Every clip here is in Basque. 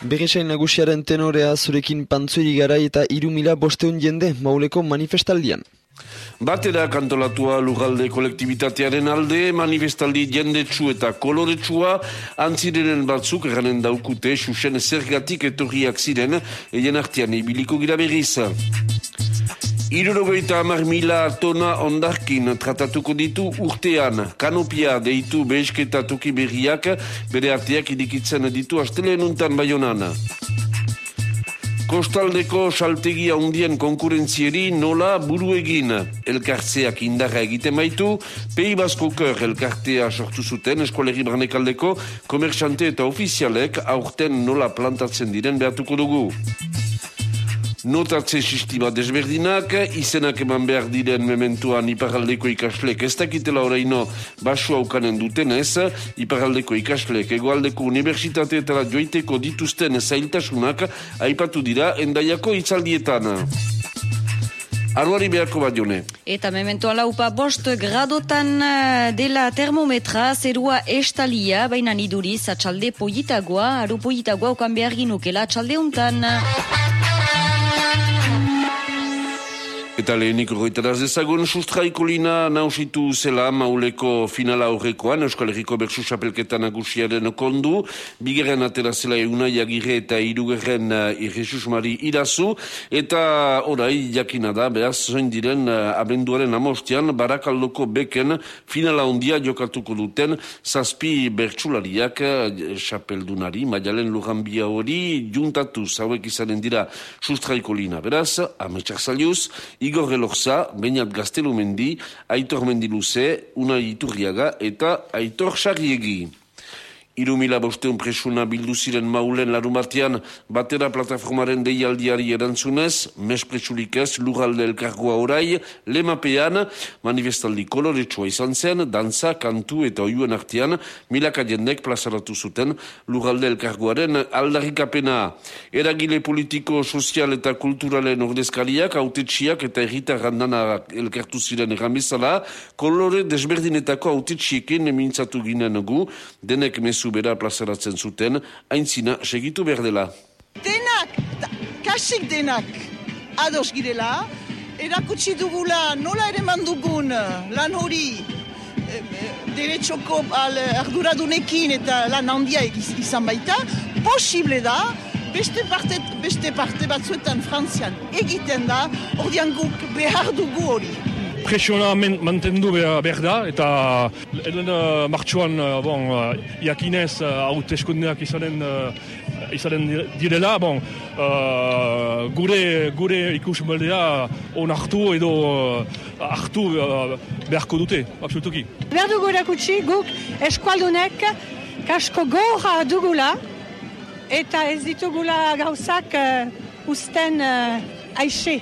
Begesain nagusiaren tenorea zurekin pantzoiri gara eta irumila bosteun jende mauleko manifestaldian. Batera kantolatua lugalde kolektibitatearen alde, manifestaldi jendetsu eta koloretsua, antzirenen batzuk eranen daukute, susen zergatik etorriak ziren, eien artean ibiliko gira berriz. Irurogeita amar mila tona ondarkin tratatuko ditu urtean. Kanopia deitu behesketa toki berriak bere arteak idikitzen ditu asteleen untan baionan. Kostaldeko saltegia undien konkurentzieri nola buru egin. Elkartzeak indarra egiten baitu, pei basko kör elkartea sortu zuten eskolegi branekaldeko komerxante eta ofizialek aurten nola plantatzen diren behatuko dugu notatze sistema desberdinak, izenak eman behar diren mementuan iparaldeko ikaslek ez dakitela oraino basu haukanen dutenez, iparaldeko ikaslek egoaldeko universitateetara joiteko dituzten zailtasunak aipatu dira endaiako itzaldietan. Aruari beharko bat jone. Eta memento alaupa bost gradotan eh, dela termometra zerua estalia, baina niduriz atxalde poitagoa, aru poitagoa okan behar ginukela atxalde untan. Eta lehenik horretaraz dezagun, sustraiko lina nausitu zela mauleko finala horrekoan, Euskal Herriko Bersu Chapelketan agusiaren kondu, bigeren atera zela euna jagire eta irugerren uh, Jesus Mari irazu, eta orai jakina da, behaz, zoin diren uh, abenduaren amostian, barakaldoko beken finala ondia jokatuko duten, zazpi bertsulariak uh, maialen lujanbia hori, juntatu zauek izanen dira sustraiko lina. Beraz, ametsak zaliuz, Igor Elorza, Beñat Gaztelumendi, Aitor Mendiluze, Unai Iturriaga eta Aitor Sarriegi. Iru mila bosteun presuna bildu ziren maulen larumartian batera plataformaren deialdiari erantzunez, mespresulik ez lugalde elkargoa orai, lemapean, manifestaldi koloretsua izan zen, danza, kantu eta oiuen artean, milaka jendek plazaratu zuten lugalde elkargoaren aldarikapena. Eragile politiko, sozial eta kulturalen ordezkariak, autetxiak eta erritar randana elkartu ziren erramizala, kolore desberdinetako autetxiekin emintzatu ginen gu, denek mesu bera plazaratzen zuten, aintzina segitu behar dela. Denak, kasik denak, ados girela, erakutsi dugula nola ere mandugun lan hori, deretsoko arduradunekin eta lan handia izan baita, posible da, beste parte, beste parte batzuetan frantzian egiten da, ordean guk behar dugu hori presiona mantendu behar da, eta eden uh, martxuan, uh, bon, uh, iakinez, haut uh, eskundeak izanen, uh, izanen direla, bon, uh, gure, gure ikus moldea on hartu edo uh, hartu uh, beharko dute, absolutuki. Behar dugu erakutsi guk eskualdunek kasko gorra dugula, eta ez ditugula gauzak uh, usten uh, aixe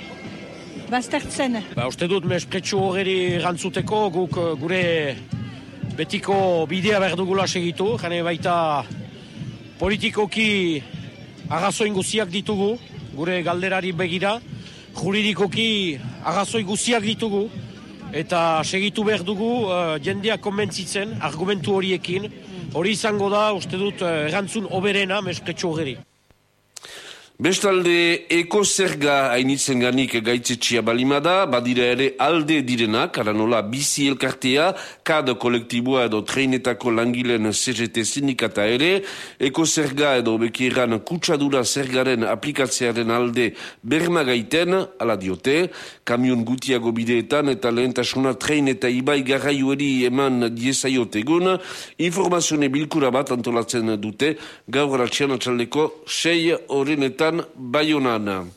baztertzen. Ba, uste dut mespretsu horreri gantzuteko guk eh, gure betiko bidea behar dugula segitu, jane baita politikoki agazoin guziak ditugu, gure galderari begira, juridikoki agazoin guziak ditugu, eta segitu behar dugu uh, jendea konbentzitzen, argumentu horiekin, hori izango da, uste dut, uh, erantzun oberena mespretsu horreri. Bestalde, eko zerga hainitzen ganik gaitzetxia balimada, badira ere alde direnak, aranola bizi elkartea, kad kolektiboa edo treinetako langilen CGT sindikata ere, eko zerga edo bekiran kutsadura zergaren aplikatzearen alde berma gaiten, ala diote, kamion gutiago bideetan eta lehentasuna trein eta ibai garraioeri eman diesaiotegun, informazione bilkura bat antolatzen dute, gaur ratxian atxaldeko sei horrenetan Baionan.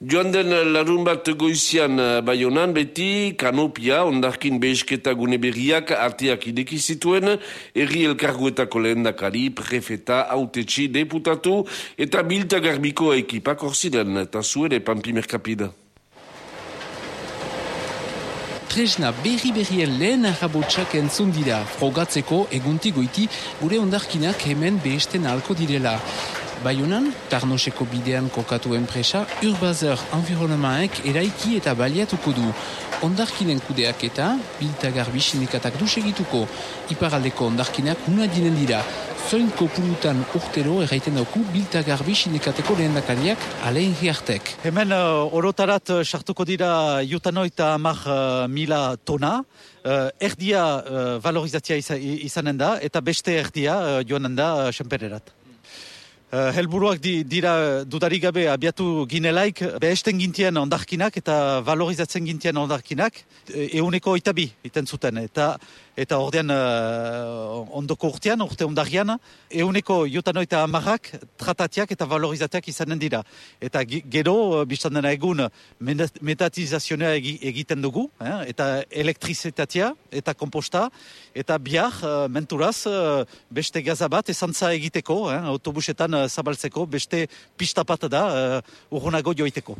Joan den larun bat goizian eh, Baionan beti kanopia ondarkin behesketa gune berriak arteak ideki zituen erri elkarguetako lehendakari, prefeta, autetxi, deputatu eta bilta garbiko ekipak orziren eta zuere pampi merkapida. Tresna berri berrien lehen arrabotsak entzun dira, frogatzeko egunti gure ondarkinak hemen behesten alko direla. Baionan, Tarnoseko bidean kokatu enpresa, Urbazer Environemaek eraiki eta baliatuko du. Ondarkinen kudeak eta, biltagarbi sindikatak du segituko. Iparaldeko ondarkinak una dinen dira. zoin kopurutan urtero erraiten dauku bilta garbi sindikateko lehen dakariak alein hiartek. Hemen uh, orotarat uh, sartuko dira jutanoita amak uh, mila tona, uh, erdia uh, valorizatzia izanen da, eta beste erdia uh, joanen da. Uh, helburuak di, dira dudarik gabe abiatu ginelaik behesten gintien ondarkinak eta valorizatzen gintien ondarkinak euneko oitabi iten zuten. Eta eta ordean uh, ondoko urtean, urte ondarian, euneko jutanoita amarrak tratatiak eta valorizatiak izanen dira. Eta gero, biztan dena egun, metatizazionea egiten dugu, eh? eta elektrizitatea eta komposta, eta bihar, uh, menturaz, beste gazabat esantza egiteko, eh? autobusetan zabaltzeko, beste pista bat da uh, urgunago joiteko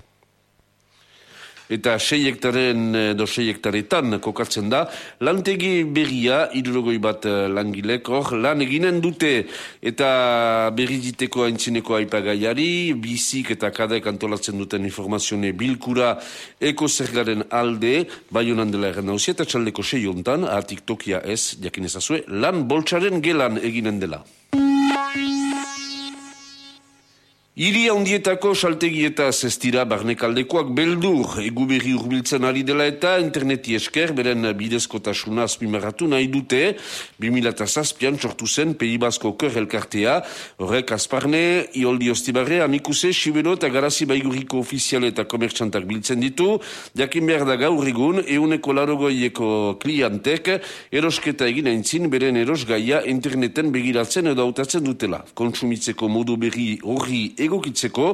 eta 6 hektaren edo 6 hektaretan kokatzen da, lantegi berria, idurogoi bat eh, langilek, hor, lan eginen dute eta berri diteko haintzineko aipagaiari, bizik eta kadek antolatzen duten informazione bilkura eko zergaren alde, bai honan dela erren hausia, eta txaldeko 6 hontan, atik tokia ez, jakin ezazue, lan boltsaren gelan eginen dela. Iri handietako saltegieta zestira barnekaldekoak beldur. Egu berri urbiltzen ari dela eta interneti esker beren bidezkotasuna azpimarratu nahi dute. 2008an sortu zen Pei Basko Kör elkartea. Horrek azparne, ioldi ostibarre amikuse, sibero eta garazi baiguriko ofizial eta komertxantak biltzen ditu. Jakin behar da gaur egun euneko larogoieko klientek erosketa egin aintzin beren erosgaia interneten begiratzen edo autatzen dutela. Konsumitzeko modu berri horri egokitzeko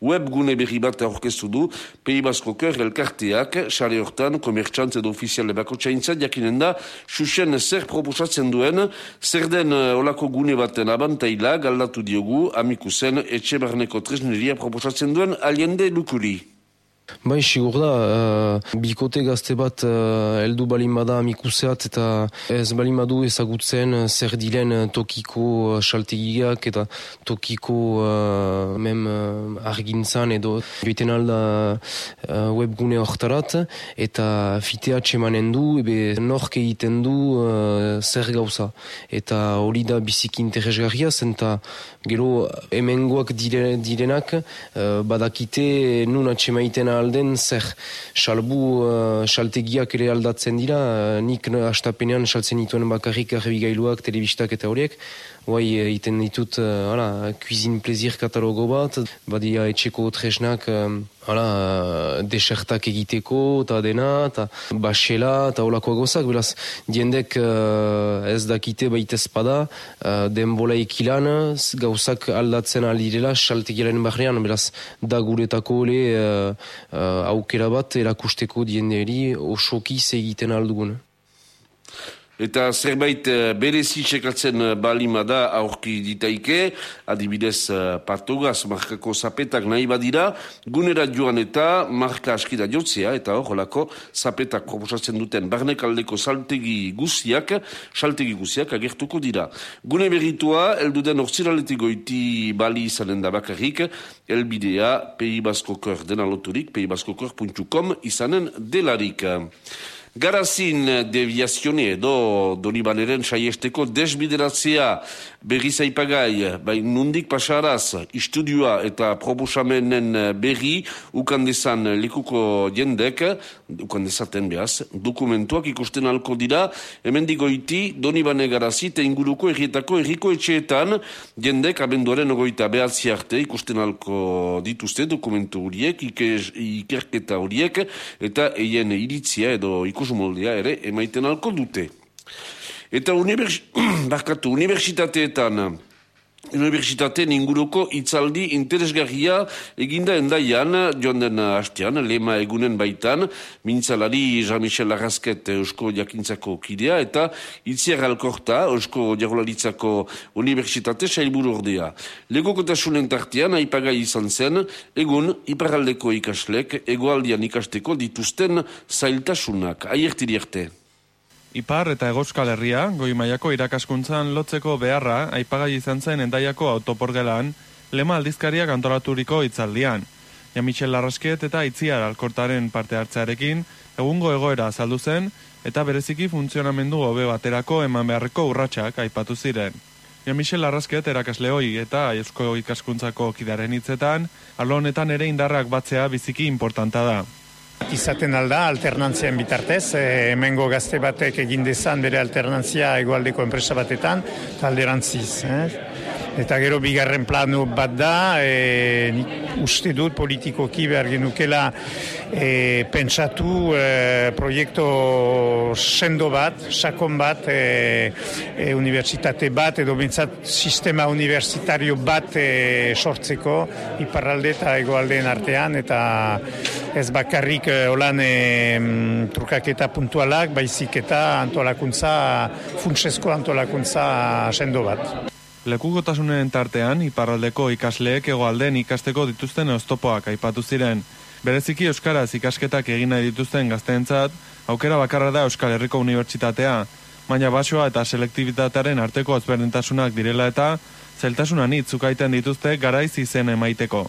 webgune berri bat aurkeztu du Pei Basko Kör elkarteak sare hortan komertxant edo ofiziale bako txaintzat jakinen da susen zer proposatzen duen zer den eh, olako gune baten abantaila galdatu diogu amikusen etxe barneko tresneria proposatzen duen aliende lukuri. Bai, sigur da, uh, bikote gazte bat uh, eldu balin bada amikuseat eta ez balin badu ezagutzen uh, zer diren tokiko uh, saltegiak eta tokiko uh, mem uh, argintzan edo joiten alda uh, webgune hortarat eta fitea txemanen du, ebe nork egiten du uh, zer gauza. Eta hori da biziki interesgarria zen eta gero hemengoak dire, direnak uh, badakite nun atxemaiten alden zer salbu uh, saltegiak ere aldatzen dira. Uh, nik astapenean saltzen dituen bakarrik arrebigailuak, telebistak eta horiek. Guai, iten ditut, uh, ala, cuisine plezir katalogo bat, badia etxeko tresnak, um, ala, desertak egiteko, eta dena, eta basela, eta holako gozak, beraz, diendek uh, ez dakite baita espada, uh, denbola ekilan, gauzak aldatzen aldirela, saltegilaren barrean, beraz, da guretako le, uh, uh, aukera bat, erakusteko dienderi, osoki egiten aldugun. Eta zerbait eh, berezi txekatzen eh, balima da aurki ditaike, adibidez eh, patogaz markako zapetak nahi badira, gunera joan eta marka askida jotzea, eta hor, holako zapetak proposatzen duten barnekaldeko saltegi guziak, saltegi guziak agertuko dira. Gune berritua, elduden orziraletik goiti bali izanen da bakarrik, elbidea peibaskokor dena loturik, peibaskokor.com izanen delarik. Garazin deviazione edo Donibaneren saiesteko desbideratzea. Berri zaipagai, bai nundik pasaraz istudioa eta proposamenen berri ukandezan likuko jendek, ukandezaten behaz, dokumentuak ikusten alko dira, hemen digoiti Donibane garazi eta inguruko errietako erriko etxeetan jendek abenduaren ogoita behatzi arte ikusten alko dituzte dokumentu horiek, ikerketa horiek, eta eien iritzia edo ikus moldea ere emaiten alko dute. Eta univers... Barkatu, universitateetan, Universitateen inguruko itzaldi interesgarria eginda endaian, joan den hastean, lema egunen baitan, mintzalari Jean-Michel Larrazket Eusko Jakintzako kidea, eta itziar alkorta Eusko Jarolaritzako Universitate sailburu ordea. Lego kotasunen tartean, aipagai izan zen, egun, iparaldeko ikaslek, egoaldian ikasteko dituzten zailtasunak. Aiertiri arte. Ipar eta Egoskal Herria, goi maiako irakaskuntzan lotzeko beharra, aipagai izan zen endaiako autoporgelan, lema aldizkariak antolaturiko itzaldian. Ja Michel Larrasket eta Itziar Alkortaren parte hartzearekin, egungo egoera azaldu zen, eta bereziki funtzionamendu hobe baterako eman beharreko urratsak aipatu ziren. Ja Michel Arrasket erakasle hoi eta Eusko ikaskuntzako kidaren hitzetan, alo honetan ere indarrak batzea biziki importanta da. Izaten alda alternantzian bitartez, e, hemengo gazte batek egin dezan bere alternantzia egualdeko enpresa batetan, talderantziz. Eh? Eta gero bigarren planu bat da, e, nik uste dut politikoki behar genukela e, pentsatu e, proiektu sendo bat, sakon bat, e, e, unibertsitate bat, edo bintzat sistema universitario bat e, sortzeko iparralde eta egoaldeen artean, eta ez bakarrik holan e, trukaketa puntualak, baizik eta antolakuntza, funtsesko antolakuntza sendo bat. Lekukotasunen tartean, iparraldeko ikasleek egoalden ikasteko dituzten oztopoak aipatu ziren. Bereziki Euskaraz ikasketak egin nahi dituzten gazteentzat, aukera bakarra da Euskal Herriko Unibertsitatea, baina basoa eta selektibitatearen arteko azberdintasunak direla eta zeltasunan itzukaiten dituzte garaiz izen emaiteko.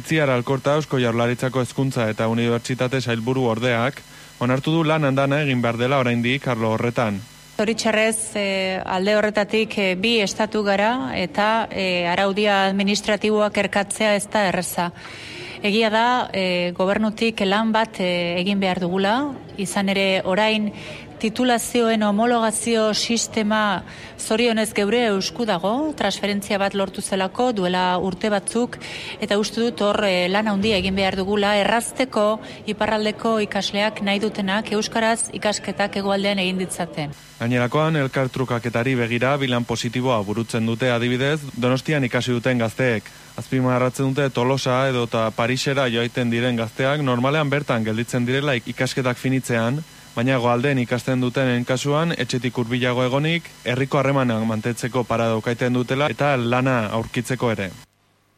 Itziar alkorta Eusko Jaurlaritzako hezkuntza eta Unibertsitate sailburu ordeak, onartu du lan handana egin behar dela oraindik Karlo horretan. Zoritxarrez e, alde horretatik e, bi estatu gara eta e, araudia administratiboak erkatzea ez da erreza. Egia da, e, gobernutik lan bat egin behar dugula, izan ere orain titulazioen homologazio sistema zorionez geure eusku dago, transferentzia bat lortu zelako duela urte batzuk, eta uste dut hor e, lan handia egin behar dugula, errazteko iparraldeko ikasleak nahi dutenak euskaraz ikasketak egualdean egin ditzaten. Gainerakoan, elkartrukaketari begira bilan positiboa burutzen dute adibidez, donostian ikasi duten gazteek. Azpima harratzen dute Tolosa edo eta Parisera joaiten diren gazteak normalean bertan gelditzen direla ikasketak finitzean, baina goalden ikasten dutenen kasuan etxetik hurbilago egonik, herriko harremanak mantetzeko para daukaiten dutela eta lana aurkitzeko ere.